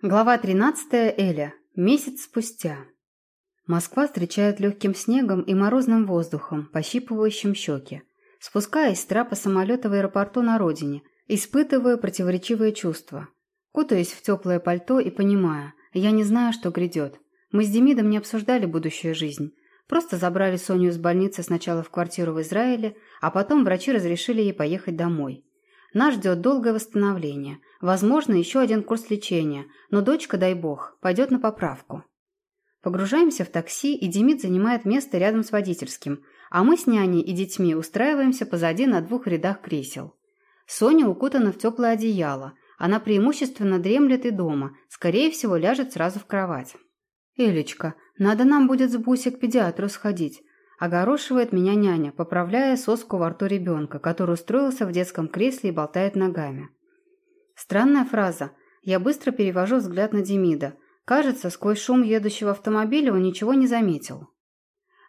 Глава 13. Эля. Месяц спустя. Москва встречает легким снегом и морозным воздухом, пощипывающим щеки. Спускаясь с трапа самолета в аэропорту на родине, испытываю противоречивые чувства. Кутаясь в теплое пальто и понимая, я не знаю, что грядет. Мы с Демидом не обсуждали будущую жизнь. Просто забрали Соню из больницы сначала в квартиру в Израиле, а потом врачи разрешили ей поехать домой. Нас ждет долгое восстановление, возможно, еще один курс лечения, но дочка, дай бог, пойдет на поправку. Погружаемся в такси, и Демид занимает место рядом с водительским, а мы с няней и детьми устраиваемся позади на двух рядах кресел. Соня укутана в теплое одеяло, она преимущественно дремлет и дома, скорее всего, ляжет сразу в кровать. «Элечка, надо нам будет с Бусей к педиатру сходить. Огорошивает меня няня, поправляя соску во рту ребенка, который устроился в детском кресле и болтает ногами. Странная фраза. Я быстро перевожу взгляд на Демида. Кажется, сквозь шум едущего автомобиля он ничего не заметил.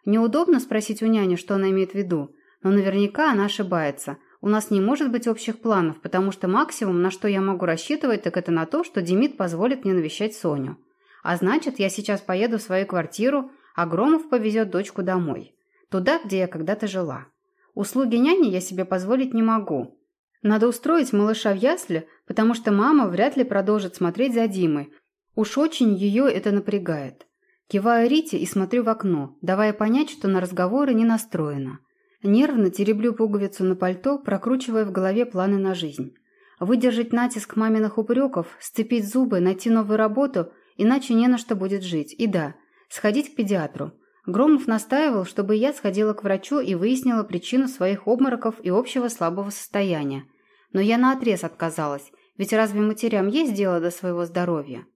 Неудобно спросить у няни, что она имеет в виду, но наверняка она ошибается. У нас не может быть общих планов, потому что максимум, на что я могу рассчитывать, так это на то, что Демид позволит мне навещать Соню. А значит, я сейчас поеду в свою квартиру, а Громов повезет дочку домой. Туда, где я когда-то жила. Услуги няни я себе позволить не могу. Надо устроить малыша в ясли, потому что мама вряд ли продолжит смотреть за Димой. Уж очень ее это напрягает. Киваю Рите и смотрю в окно, давая понять, что на разговоры не настроена. Нервно тереблю пуговицу на пальто, прокручивая в голове планы на жизнь. Выдержать натиск маминых упреков, сцепить зубы, найти новую работу, иначе не на что будет жить. И да, сходить к педиатру. Громов настаивал, чтобы я сходила к врачу и выяснила причину своих обмороков и общего слабого состояния. Но я наотрез отказалась, ведь разве матерям есть дело до своего здоровья?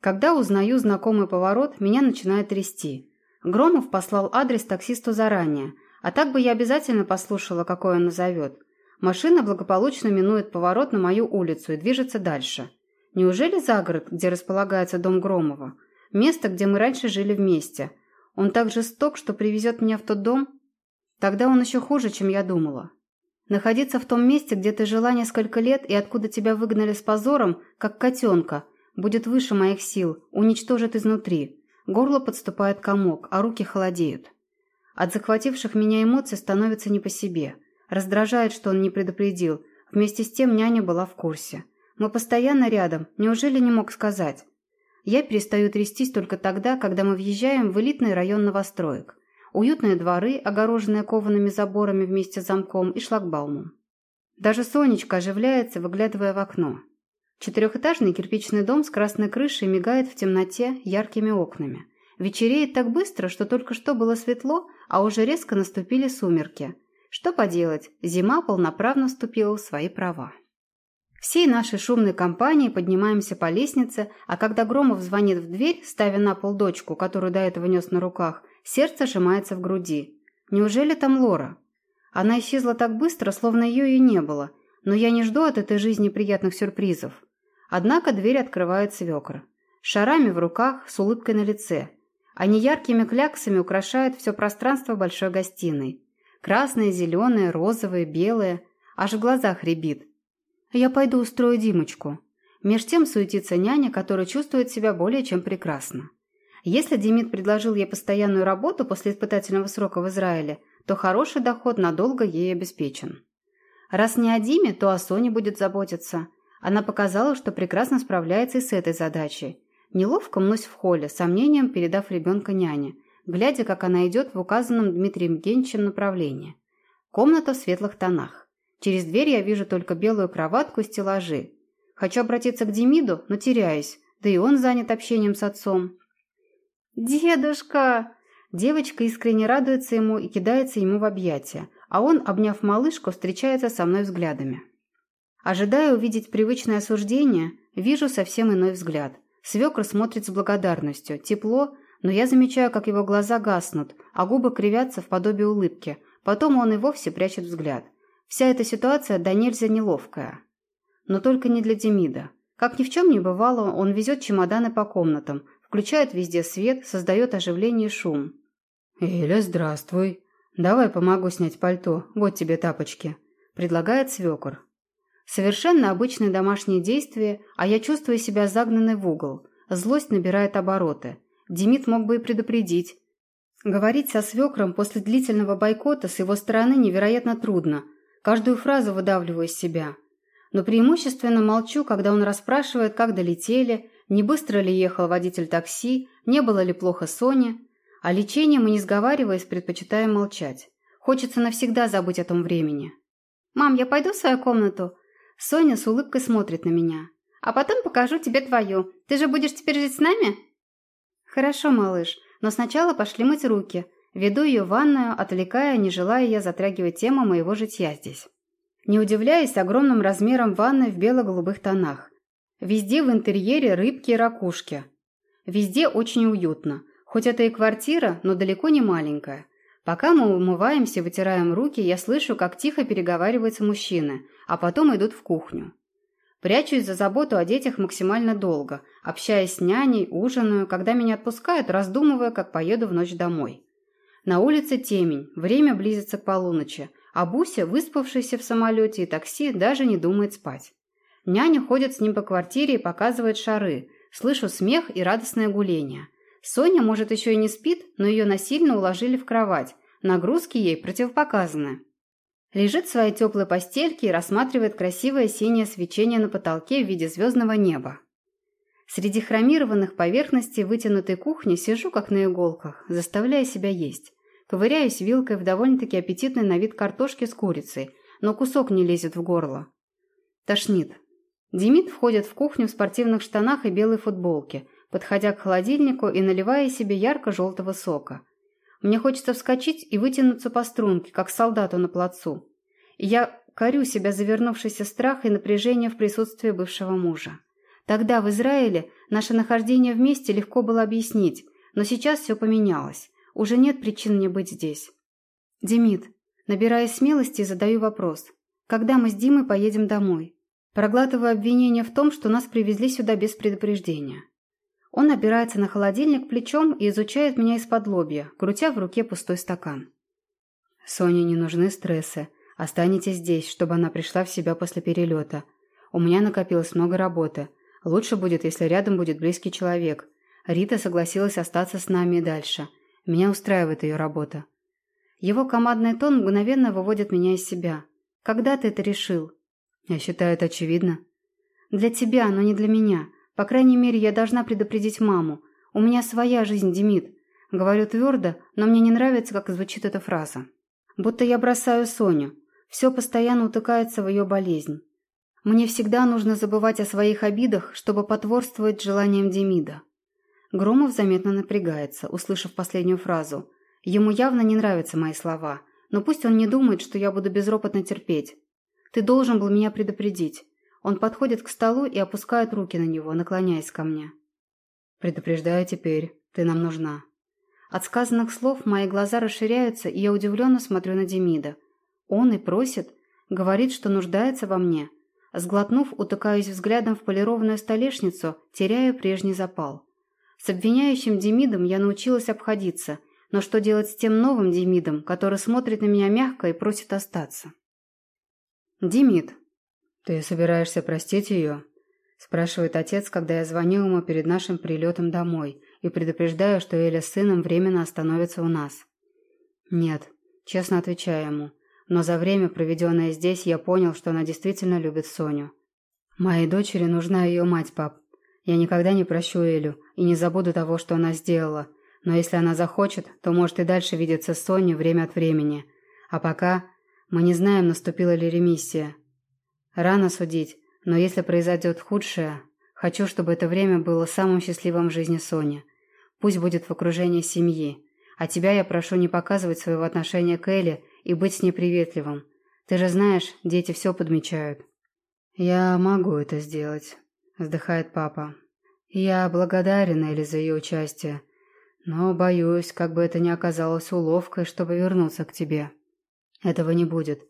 Когда узнаю знакомый поворот, меня начинает трясти. Громов послал адрес таксисту заранее, а так бы я обязательно послушала, какой он назовет. Машина благополучно минует поворот на мою улицу и движется дальше. Неужели за город, где располагается дом Громова? Место, где мы раньше жили вместе – он так жесток, что привезет меня в тот дом? Тогда он еще хуже, чем я думала. Находиться в том месте, где ты жила несколько лет и откуда тебя выгнали с позором, как котенка, будет выше моих сил, уничтожит изнутри. Горло подступает комок, а руки холодеют. От захвативших меня эмоций становится не по себе. Раздражает, что он не предупредил. Вместе с тем няня была в курсе. Мы постоянно рядом, неужели не мог сказать? Я перестаю трястись только тогда, когда мы въезжаем в элитный район новостроек. Уютные дворы, огороженные коваными заборами вместе с замком и шлагбаумом. Даже Сонечка оживляется, выглядывая в окно. Четырехэтажный кирпичный дом с красной крышей мигает в темноте яркими окнами. Вечереет так быстро, что только что было светло, а уже резко наступили сумерки. Что поделать, зима полноправно вступила в свои права. Всей нашей шумной компанией поднимаемся по лестнице, а когда Громов звонит в дверь, ставя на пол дочку, которую до этого нес на руках, сердце сжимается в груди. Неужели там Лора? Она исчезла так быстро, словно ее и не было, но я не жду от этой жизни приятных сюрпризов. Однако дверь открывает свекр. Шарами в руках, с улыбкой на лице. Они яркими кляксами украшают все пространство большой гостиной. Красные, зеленые, розовые, белые. Аж в глазах рябит. Я пойду устрою Димочку. Меж тем суетится няня, которая чувствует себя более чем прекрасно. Если Демид предложил ей постоянную работу после испытательного срока в Израиле, то хороший доход надолго ей обеспечен. Раз не о Диме, то о Соне будет заботиться. Она показала, что прекрасно справляется и с этой задачей. Неловко мнусь в холле, сомнением передав ребенка няне, глядя, как она идет в указанном Дмитрием Евгеньевичем направлении. Комната в светлых тонах. Через дверь я вижу только белую кроватку и стеллажи. Хочу обратиться к Демиду, но теряюсь, да и он занят общением с отцом. «Дедушка!» Девочка искренне радуется ему и кидается ему в объятия, а он, обняв малышку, встречается со мной взглядами. Ожидая увидеть привычное осуждение, вижу совсем иной взгляд. Свекр смотрит с благодарностью, тепло, но я замечаю, как его глаза гаснут, а губы кривятся в подобие улыбки. Потом он и вовсе прячет взгляд. Вся эта ситуация до нельзя неловкая. Но только не для Демида. Как ни в чем не бывало, он везет чемоданы по комнатам, включает везде свет, создает оживление и шум. «Эля, здравствуй. Давай помогу снять пальто, вот тебе тапочки», – предлагает свекор. Совершенно обычные домашние действия, а я чувствую себя загнанной в угол. Злость набирает обороты. Демид мог бы и предупредить. Говорить со свекром после длительного бойкота с его стороны невероятно трудно. Каждую фразу выдавливаю из себя. Но преимущественно молчу, когда он расспрашивает, как долетели, не быстро ли ехал водитель такси, не было ли плохо Соне. О лечении мы, не сговариваясь, предпочитаем молчать. Хочется навсегда забыть о том времени. «Мам, я пойду в свою комнату?» Соня с улыбкой смотрит на меня. «А потом покажу тебе твою. Ты же будешь теперь жить с нами?» «Хорошо, малыш, но сначала пошли мыть руки. Веду ее в ванную, отвлекая, не желая я затрагивать тему моего житья здесь. Не удивляясь огромным размером ванной в бело-голубых тонах. Везде в интерьере рыбки и ракушки. Везде очень уютно. Хоть это и квартира, но далеко не маленькая. Пока мы умываемся и вытираем руки, я слышу, как тихо переговариваются мужчины, а потом идут в кухню. Прячусь за заботу о детях максимально долго, общаясь с няней, ужинаю, когда меня отпускают, раздумывая, как поеду в ночь домой. На улице темень, время близится к полуночи, а Буся, выспавшийся в самолете и такси, даже не думает спать. Няня ходит с ним по квартире и показывает шары, слышу смех и радостное гуление – Соня, может, еще и не спит, но ее насильно уложили в кровать. Нагрузки ей противопоказаны. Лежит в своей теплой постельке и рассматривает красивое синее свечение на потолке в виде звездного неба. Среди хромированных поверхностей вытянутой кухни сижу как на иголках, заставляя себя есть. Ковыряюсь вилкой в довольно-таки аппетитной на вид картошке с курицей, но кусок не лезет в горло. Тошнит. Демид входит в кухню в спортивных штанах и белой футболке – подходя к холодильнику и наливая себе ярко-желтого сока. Мне хочется вскочить и вытянуться по струнке, как солдату на плацу. Я корю себя завернувшийся страх и напряжение в присутствии бывшего мужа. Тогда в Израиле наше нахождение вместе легко было объяснить, но сейчас все поменялось. Уже нет причин мне быть здесь. Демид, набирая смелости, задаю вопрос. Когда мы с Димой поедем домой? Проглатываю обвинение в том, что нас привезли сюда без предупреждения. Он опирается на холодильник плечом и изучает меня из-под лобья, крутя в руке пустой стакан. «Соне не нужны стрессы. Останетесь здесь, чтобы она пришла в себя после перелета. У меня накопилось много работы. Лучше будет, если рядом будет близкий человек. Рита согласилась остаться с нами и дальше. Меня устраивает ее работа». Его командный тон мгновенно выводит меня из себя. «Когда ты это решил?» «Я считаю это очевидно». «Для тебя, но не для меня. По крайней мере, я должна предупредить маму. У меня своя жизнь, Демид. Говорю твердо, но мне не нравится, как звучит эта фраза. Будто я бросаю Соню. Все постоянно утыкается в ее болезнь. Мне всегда нужно забывать о своих обидах, чтобы потворствовать желаниям Демида. Громов заметно напрягается, услышав последнюю фразу. Ему явно не нравятся мои слова, но пусть он не думает, что я буду безропотно терпеть. Ты должен был меня предупредить. Он подходит к столу и опускает руки на него, наклоняясь ко мне. «Предупреждаю теперь, ты нам нужна». От сказанных слов мои глаза расширяются, и я удивленно смотрю на Демида. Он и просит, говорит, что нуждается во мне. Сглотнув, утыкаюсь взглядом в полированную столешницу, теряю прежний запал. С обвиняющим Демидом я научилась обходиться, но что делать с тем новым Демидом, который смотрит на меня мягко и просит остаться? Демид, «Ты собираешься простить ее?» – спрашивает отец, когда я звоню ему перед нашим прилетом домой и предупреждаю, что Эля с сыном временно остановится у нас. «Нет», – честно отвечаю ему, но за время, проведенное здесь, я понял, что она действительно любит Соню. «Моей дочери нужна ее мать, пап. Я никогда не прощу Элю и не забуду того, что она сделала, но если она захочет, то может и дальше видеться с Соней время от времени. А пока мы не знаем, наступила ли ремиссия». Рано судить, но если произойдет худшее, хочу, чтобы это время было самым счастливым в жизни Сони. Пусть будет в окружении семьи. А тебя я прошу не показывать своего отношения к Элли и быть с ней приветливым. Ты же знаешь, дети все подмечают». «Я могу это сделать», — вздыхает папа. «Я благодарен Элли за ее участие, но боюсь, как бы это ни оказалось уловкой, чтобы вернуться к тебе. Этого не будет.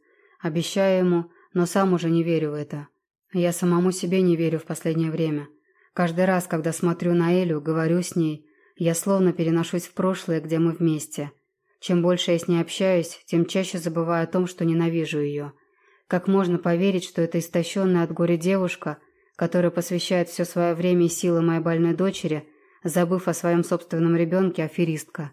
Обещаю ему, но сам уже не верю в это. Я самому себе не верю в последнее время. Каждый раз, когда смотрю на Элю, говорю с ней, я словно переношусь в прошлое, где мы вместе. Чем больше я с ней общаюсь, тем чаще забываю о том, что ненавижу ее. Как можно поверить, что эта истощенная от горя девушка, которая посвящает все свое время и силы моей больной дочери, забыв о своем собственном ребенке, аферистка?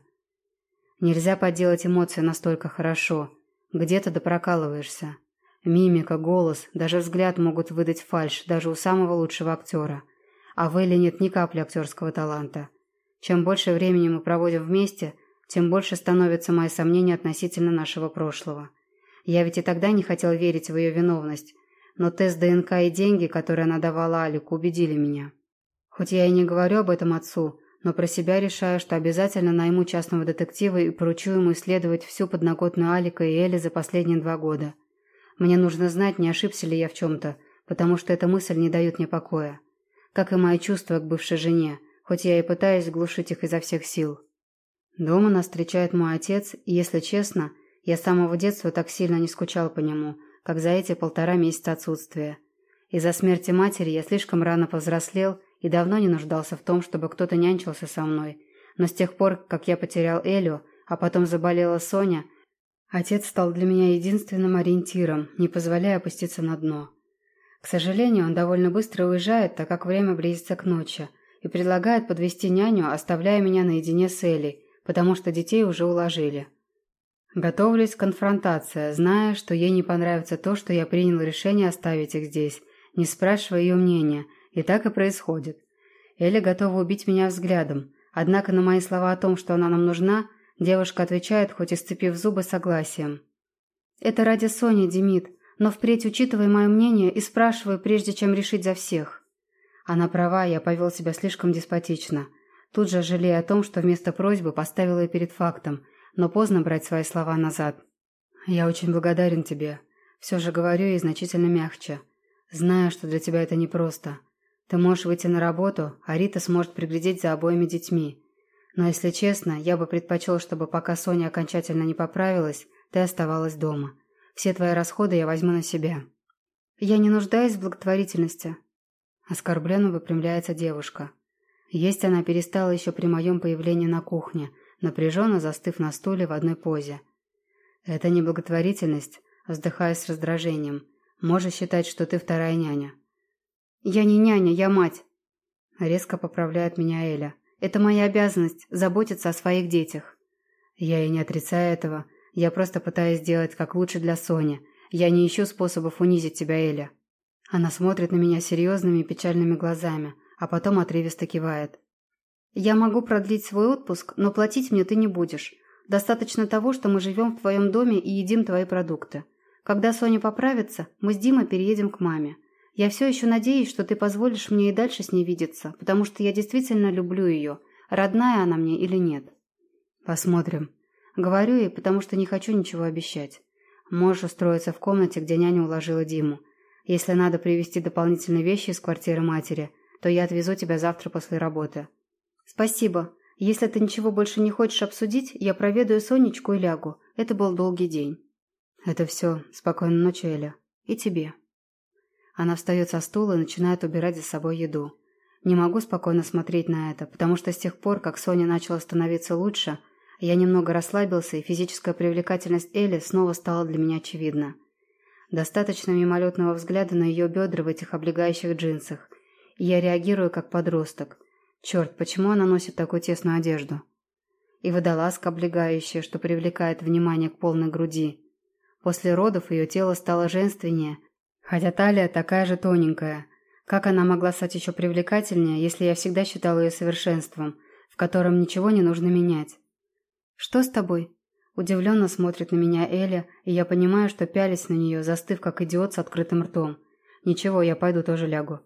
Нельзя подделать эмоции настолько хорошо. Где-то допрокалываешься. Мимика, голос, даже взгляд могут выдать фальшь даже у самого лучшего актера. А в Элли нет ни капли актерского таланта. Чем больше времени мы проводим вместе, тем больше становятся мои сомнения относительно нашего прошлого. Я ведь и тогда не хотел верить в ее виновность, но тест ДНК и деньги, которые она давала Алику, убедили меня. Хоть я и не говорю об этом отцу, но про себя решаю, что обязательно найму частного детектива и поручу ему исследовать всю подноготную Алика и Эли за последние два года. Мне нужно знать, не ошибся ли я в чем-то, потому что эта мысль не дает мне покоя. Как и мои чувства к бывшей жене, хоть я и пытаюсь глушить их изо всех сил. Дома нас встречает мой отец, и, если честно, я с самого детства так сильно не скучал по нему, как за эти полтора месяца отсутствия. Из-за смерти матери я слишком рано повзрослел и давно не нуждался в том, чтобы кто-то нянчился со мной. Но с тех пор, как я потерял Элю, а потом заболела Соня, Отец стал для меня единственным ориентиром, не позволяя опуститься на дно. К сожалению, он довольно быстро уезжает, так как время близится к ночи, и предлагает подвести няню, оставляя меня наедине с Элей, потому что детей уже уложили. Готовлюсь к конфронтации, зная, что ей не понравится то, что я принял решение оставить их здесь, не спрашивая ее мнения, и так и происходит. Эля готова убить меня взглядом, однако на мои слова о том, что она нам нужна – Девушка отвечает, хоть и сцепив зубы согласием. «Это ради Сони, Демид, но впредь учитывай мое мнение и спрашивай, прежде чем решить за всех». Она права, я повел себя слишком деспотично. Тут же жалея о том, что вместо просьбы поставил ее перед фактом, но поздно брать свои слова назад. «Я очень благодарен тебе. Все же говорю ей значительно мягче. Знаю, что для тебя это непросто. Ты можешь выйти на работу, а Рита сможет приглядеть за обоими детьми. Но, если честно, я бы предпочел, чтобы пока Соня окончательно не поправилась, ты оставалась дома. Все твои расходы я возьму на себя. Я не нуждаюсь в благотворительности. Оскорбленно выпрямляется девушка. Есть она перестала еще при моем появлении на кухне, напряженно застыв на стуле в одной позе. Это не благотворительность, вздыхая с раздражением. Можешь считать, что ты вторая няня. Я не няня, я мать. Резко поправляет меня Эля. Это моя обязанность – заботиться о своих детях. Я и не отрицаю этого. Я просто пытаюсь сделать как лучше для Сони. Я не ищу способов унизить тебя, Эля. Она смотрит на меня серьезными печальными глазами, а потом отрывисто кивает. «Я могу продлить свой отпуск, но платить мне ты не будешь. Достаточно того, что мы живем в твоем доме и едим твои продукты. Когда Соня поправится, мы с Димой переедем к маме. Я все еще надеюсь, что ты позволишь мне и дальше с ней видеться, потому что я действительно люблю ее, родная она мне или нет. Посмотрим. Говорю ей, потому что не хочу ничего обещать. Можешь устроиться в комнате, где няня уложила Диму. Если надо привезти дополнительные вещи из квартиры матери, то я отвезу тебя завтра после работы. Спасибо. Если ты ничего больше не хочешь обсудить, я проведаю Сонечку и лягу. Это был долгий день. Это все. Спокойной ночи, Эля. И тебе. Она встает со стула и начинает убирать за собой еду. Не могу спокойно смотреть на это, потому что с тех пор, как Соня начала становиться лучше, я немного расслабился, и физическая привлекательность Элли снова стала для меня очевидна. Достаточно мимолетного взгляда на ее бедра в этих облегающих джинсах, и я реагирую как подросток. Черт, почему она носит такую тесную одежду? И водолазка облегающая, что привлекает внимание к полной груди. После родов ее тело стало женственнее, Хотя талия такая же тоненькая. Как она могла стать еще привлекательнее, если я всегда считала ее совершенством, в котором ничего не нужно менять? «Что с тобой?» Удивленно смотрит на меня Эля, и я понимаю, что пялись на нее, застыв как идиот с открытым ртом. «Ничего, я пойду тоже лягу».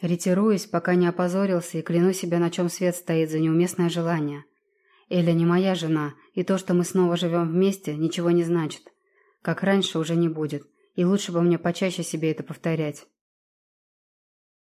Ретируюсь, пока не опозорился, и кляну себя, на чем свет стоит за неуместное желание. Эля не моя жена, и то, что мы снова живем вместе, ничего не значит. Как раньше уже не будет. И лучше бы мне почаще себе это повторять.